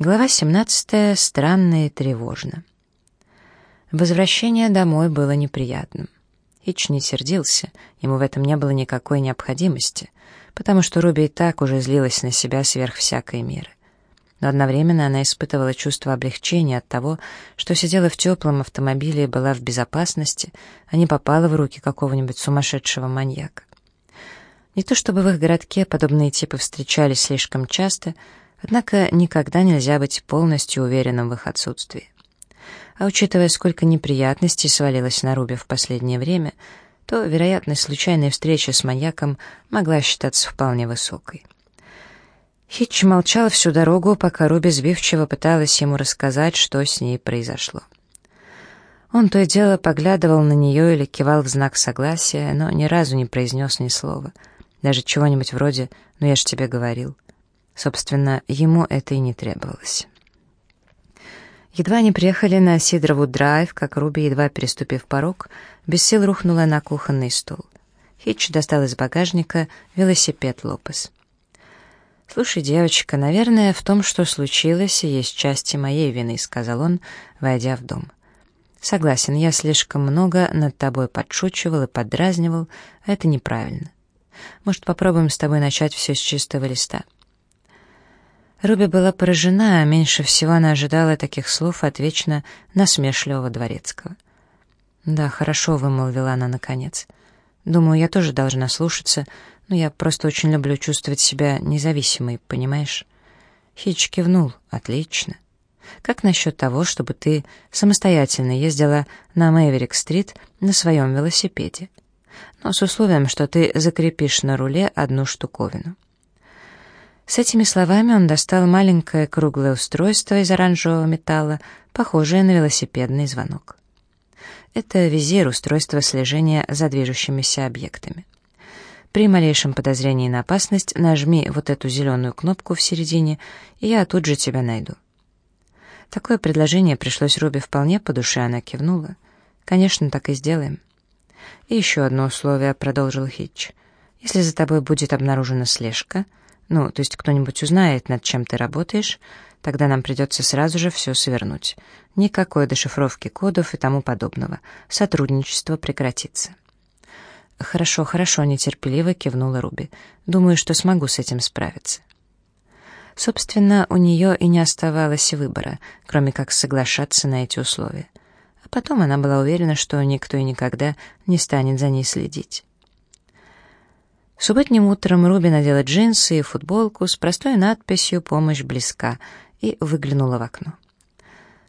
Глава 17. Странно и тревожно. Возвращение домой было неприятным. Ич не сердился, ему в этом не было никакой необходимости, потому что Руби и так уже злилась на себя сверх всякой меры. Но одновременно она испытывала чувство облегчения от того, что сидела в теплом автомобиле и была в безопасности, а не попала в руки какого-нибудь сумасшедшего маньяка. Не то чтобы в их городке подобные типы встречались слишком часто — Однако никогда нельзя быть полностью уверенным в их отсутствии. А учитывая, сколько неприятностей свалилось на Руби в последнее время, то вероятность случайной встречи с маньяком могла считаться вполне высокой. Хитч молчал всю дорогу, пока Руби сбивчиво пыталась ему рассказать, что с ней произошло. Он то и дело поглядывал на нее или кивал в знак согласия, но ни разу не произнес ни слова, даже чего-нибудь вроде «ну я ж тебе говорил». Собственно, ему это и не требовалось. Едва они приехали на Сидорову драйв, как Руби, едва переступив порог, без сил рухнула на кухонный стол. Хитч достал из багажника велосипед Лопес. «Слушай, девочка, наверное, в том, что случилось, есть части моей вины», — сказал он, войдя в дом. «Согласен, я слишком много над тобой подшучивал и подразнивал, а это неправильно. Может, попробуем с тобой начать все с чистого листа?» Руби была поражена, а меньше всего она ожидала таких слов от вечно насмешливого дворецкого. «Да, хорошо», — вымолвила она наконец. «Думаю, я тоже должна слушаться, но я просто очень люблю чувствовать себя независимой, понимаешь?» Хич кивнул. «Отлично. Как насчет того, чтобы ты самостоятельно ездила на Мэйверик-стрит на своем велосипеде? Но с условием, что ты закрепишь на руле одну штуковину». С этими словами он достал маленькое круглое устройство из оранжевого металла, похожее на велосипедный звонок. Это визир, устройство слежения за движущимися объектами. При малейшем подозрении на опасность нажми вот эту зеленую кнопку в середине, и я тут же тебя найду. Такое предложение пришлось Руби вполне по душе, она кивнула. «Конечно, так и сделаем». «И еще одно условие», — продолжил Хитч. «Если за тобой будет обнаружена слежка, ну, то есть кто-нибудь узнает, над чем ты работаешь, тогда нам придется сразу же все свернуть. Никакой дешифровки кодов и тому подобного. Сотрудничество прекратится. «Хорошо, хорошо», — нетерпеливо кивнула Руби. «Думаю, что смогу с этим справиться». Собственно, у нее и не оставалось выбора, кроме как соглашаться на эти условия. А потом она была уверена, что никто и никогда не станет за ней следить. Субботним утром Руби надела джинсы и футболку с простой надписью «Помощь близка» и выглянула в окно.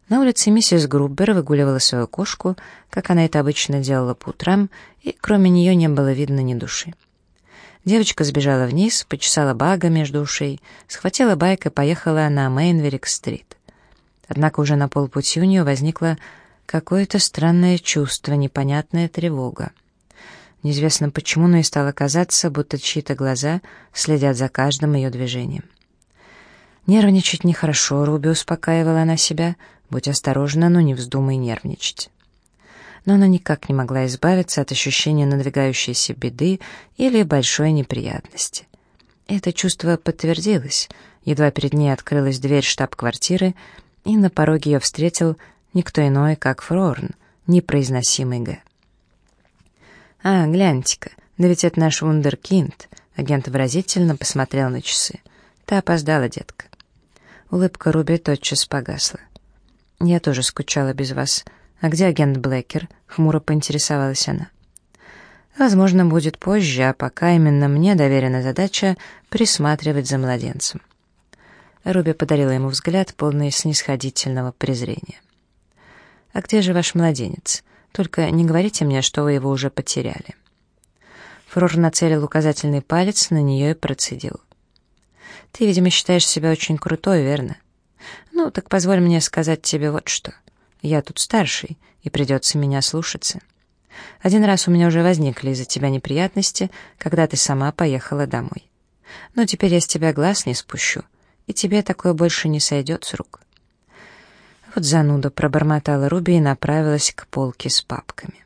На улице миссис Груббер выгуливала свою кошку, как она это обычно делала по утрам, и кроме нее не было видно ни души. Девочка сбежала вниз, почесала бага между ушей, схватила байк и поехала на Мейнверик-стрит. Однако уже на полпути у нее возникло какое-то странное чувство, непонятная тревога. Неизвестно почему, но и стало казаться, будто чьи-то глаза следят за каждым ее движением. «Нервничать нехорошо», — Руби успокаивала она себя. «Будь осторожна, но не вздумай нервничать». Но она никак не могла избавиться от ощущения надвигающейся беды или большой неприятности. Это чувство подтвердилось. Едва перед ней открылась дверь штаб-квартиры, и на пороге ее встретил никто иной, как Фрорн, непроизносимый Г. «А, гляньте-ка, да ведь это наш вундеркинд!» Агент выразительно посмотрел на часы. «Ты опоздала, детка». Улыбка Руби тотчас погасла. «Я тоже скучала без вас. А где агент Блэкер?» — хмуро поинтересовалась она. «Возможно, будет позже, а пока именно мне доверена задача присматривать за младенцем». Руби подарила ему взгляд, полный снисходительного презрения. «А где же ваш младенец?» Только не говорите мне, что вы его уже потеряли». Фрор нацелил указательный палец на нее и процедил. «Ты, видимо, считаешь себя очень крутой, верно? Ну, так позволь мне сказать тебе вот что. Я тут старший, и придется меня слушаться. Один раз у меня уже возникли из-за тебя неприятности, когда ты сама поехала домой. Но теперь я с тебя глаз не спущу, и тебе такое больше не сойдет с рук. «Вот зануда», — пробормотала Руби и направилась к полке с папками.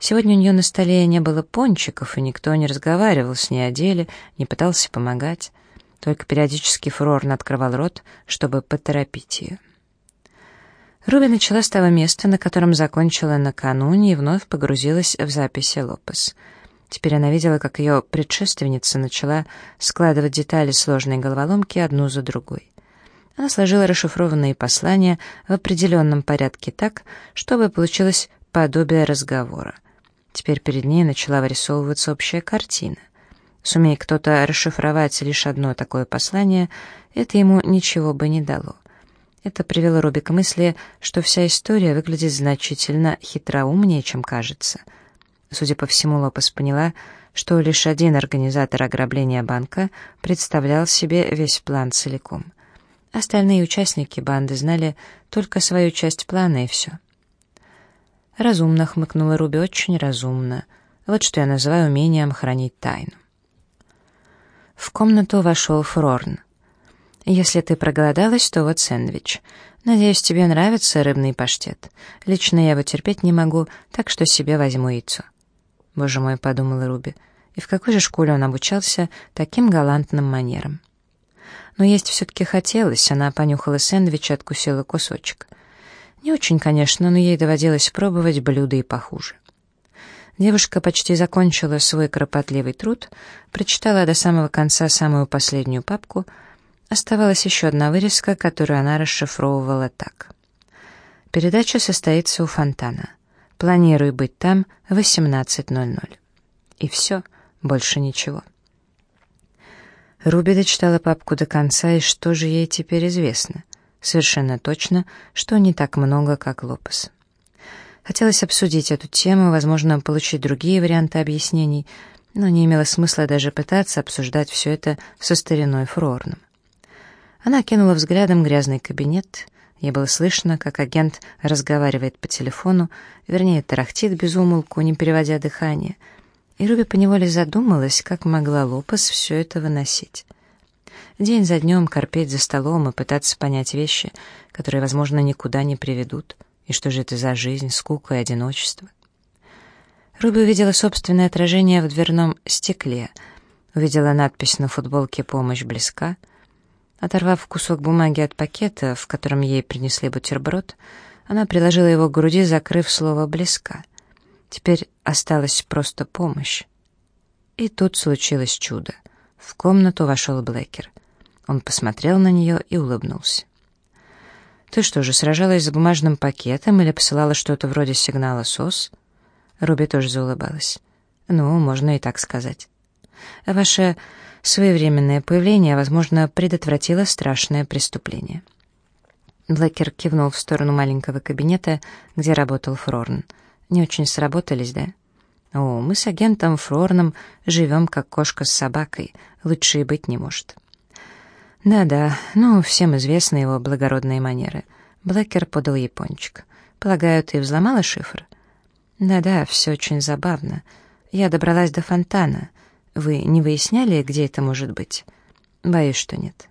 Сегодня у нее на столе не было пончиков, и никто не разговаривал с ней о деле, не пытался помогать. Только периодически Фрорн открывал рот, чтобы поторопить ее. Руби начала с того места, на котором закончила накануне, и вновь погрузилась в записи Лопес. Теперь она видела, как ее предшественница начала складывать детали сложной головоломки одну за другой. Она сложила расшифрованные послания в определенном порядке так, чтобы получилось подобие разговора. Теперь перед ней начала вырисовываться общая картина. Сумей кто-то расшифровать лишь одно такое послание, это ему ничего бы не дало. Это привело Руби к мысли, что вся история выглядит значительно хитроумнее, чем кажется. Судя по всему, Лопес поняла, что лишь один организатор ограбления банка представлял себе весь план целиком. Остальные участники банды знали только свою часть плана и все. Разумно хмыкнула Руби, очень разумно. Вот что я называю умением хранить тайну. В комнату вошел Фрорн. «Если ты проголодалась, то вот сэндвич. Надеюсь, тебе нравится рыбный паштет. Лично я его терпеть не могу, так что себе возьму яйцо». «Боже мой», — подумала Руби, — «и в какой же школе он обучался таким галантным манерам?» Но есть все-таки хотелось, она понюхала сэндвич и откусила кусочек. Не очень, конечно, но ей доводилось пробовать блюда и похуже. Девушка почти закончила свой кропотливый труд, прочитала до самого конца самую последнюю папку. Оставалась еще одна вырезка, которую она расшифровывала так. Передача состоится у фонтана. Планирую быть там в 18.00. И все, больше ничего. Руби дочитала папку до конца, и что же ей теперь известно? Совершенно точно, что не так много, как Лопес. Хотелось обсудить эту тему, возможно, получить другие варианты объяснений, но не имело смысла даже пытаться обсуждать все это со стариной Фрорном. Она кинула взглядом грязный кабинет. Ей было слышно, как агент разговаривает по телефону, вернее, тарахтит без не переводя дыхание. И Руби поневоле задумалась, как могла Лопес все это выносить. День за днем корпеть за столом и пытаться понять вещи, которые, возможно, никуда не приведут — и что же это за жизнь, скука и одиночество? Руби увидела собственное отражение в дверном стекле, увидела надпись на футболке «Помощь близка». Оторвав кусок бумаги от пакета, в котором ей принесли бутерброд, она приложила его к груди, закрыв слово «близка». Теперь осталась просто помощь. И тут случилось чудо. В комнату вошел Блэкер. Он посмотрел на нее и улыбнулся. «Ты что же, сражалась с бумажным пакетом или посылала что-то вроде сигнала СОС?» Руби тоже заулыбалась. «Ну, можно и так сказать. Ваше своевременное появление, возможно, предотвратило страшное преступление». Блэкер кивнул в сторону маленького кабинета, где работал Фрорн. «Не очень сработались, да?» «О, мы с агентом Фрорном живем как кошка с собакой. Лучше и быть не может». Да-да, ну, всем известны его благородные манеры. Блэкер подал ей пончик. Полагаю, ты взломала шифр? Да-да, все очень забавно. Я добралась до фонтана. Вы не выясняли, где это может быть? Боюсь, что нет.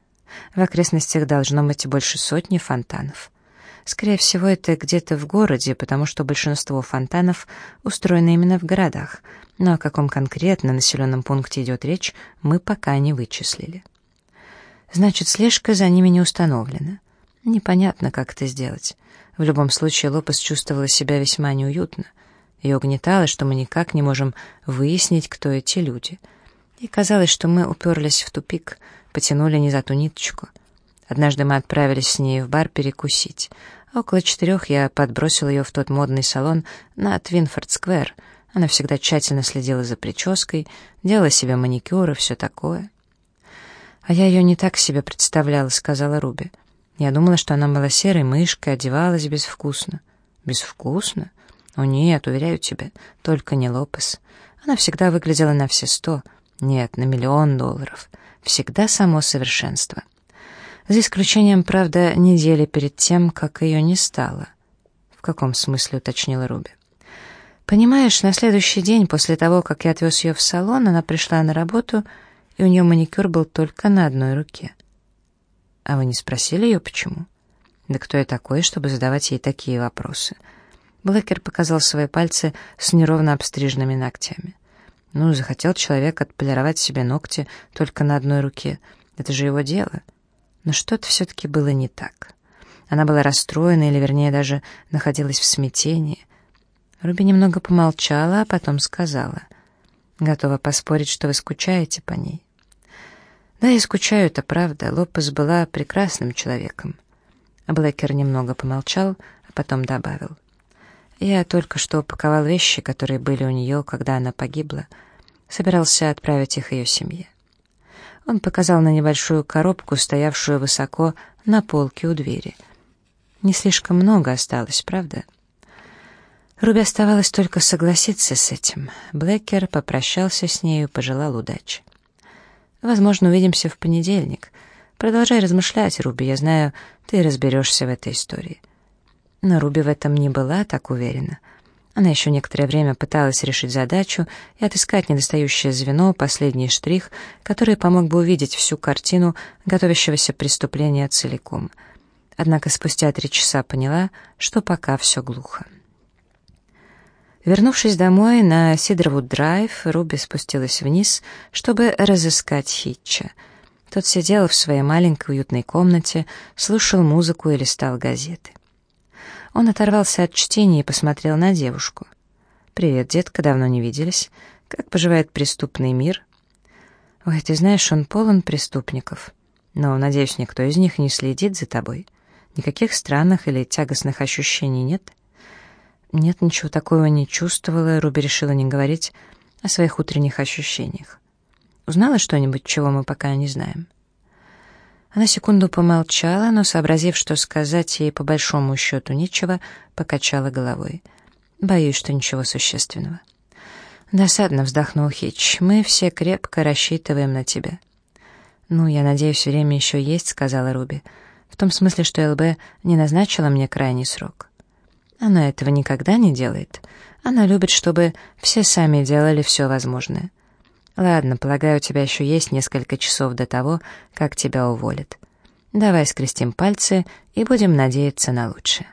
В окрестностях должно быть больше сотни фонтанов. Скорее всего, это где-то в городе, потому что большинство фонтанов устроены именно в городах. Но о каком конкретно населенном пункте идет речь, мы пока не вычислили. Значит, слежка за ними не установлена. Непонятно, как это сделать. В любом случае, Лопес чувствовала себя весьма неуютно. Ее угнетало, что мы никак не можем выяснить, кто эти люди. И казалось, что мы уперлись в тупик, потянули не за ту ниточку. Однажды мы отправились с ней в бар перекусить. Около четырех я подбросил ее в тот модный салон на Твинфорд-сквер. Она всегда тщательно следила за прической, делала себе маникюр и все такое. «А я ее не так себе представляла», — сказала Руби. «Я думала, что она была серой мышкой, одевалась безвкусно». «Безвкусно? О нет, уверяю тебя, только не Лопес. Она всегда выглядела на все сто, нет, на миллион долларов. Всегда само совершенство. За исключением, правда, недели перед тем, как ее не стало». «В каком смысле?» — уточнила Руби. «Понимаешь, на следующий день после того, как я отвез ее в салон, она пришла на работу и у нее маникюр был только на одной руке. А вы не спросили ее, почему? Да кто я такой, чтобы задавать ей такие вопросы? Блэкер показал свои пальцы с неровно обстриженными ногтями. Ну, захотел человек отполировать себе ногти только на одной руке. Это же его дело. Но что-то все-таки было не так. Она была расстроена, или, вернее, даже находилась в смятении. Руби немного помолчала, а потом сказала. «Готова поспорить, что вы скучаете по ней». «Да, я скучаю, это правда. Лопес была прекрасным человеком». Блэкер немного помолчал, а потом добавил. «Я только что упаковал вещи, которые были у нее, когда она погибла. Собирался отправить их ее семье». Он показал на небольшую коробку, стоявшую высоко на полке у двери. Не слишком много осталось, правда? Руби оставалось только согласиться с этим. Блэкер попрощался с нею пожелал удачи. «Возможно, увидимся в понедельник. Продолжай размышлять, Руби, я знаю, ты разберешься в этой истории». Но Руби в этом не была так уверена. Она еще некоторое время пыталась решить задачу и отыскать недостающее звено, последний штрих, который помог бы увидеть всю картину готовящегося преступления целиком. Однако спустя три часа поняла, что пока все глухо. Вернувшись домой на Сидервуд-драйв, Руби спустилась вниз, чтобы разыскать Хитча. Тот сидел в своей маленькой уютной комнате, слушал музыку и листал газеты. Он оторвался от чтения и посмотрел на девушку. «Привет, детка, давно не виделись. Как поживает преступный мир?» «Ой, ты знаешь, он полон преступников. Но, надеюсь, никто из них не следит за тобой. Никаких странных или тягостных ощущений нет?» Нет, ничего такого не чувствовала, Руби решила не говорить о своих утренних ощущениях. Узнала что-нибудь, чего мы пока не знаем?» Она секунду помолчала, но, сообразив, что сказать ей по большому счету нечего, покачала головой. «Боюсь, что ничего существенного». Досадно вздохнул Хич. «Мы все крепко рассчитываем на тебя». «Ну, я надеюсь, время еще есть», — сказала Руби. «В том смысле, что ЛБ не назначила мне крайний срок». Она этого никогда не делает. Она любит, чтобы все сами делали все возможное. Ладно, полагаю, у тебя еще есть несколько часов до того, как тебя уволят. Давай скрестим пальцы и будем надеяться на лучшее.